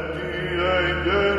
die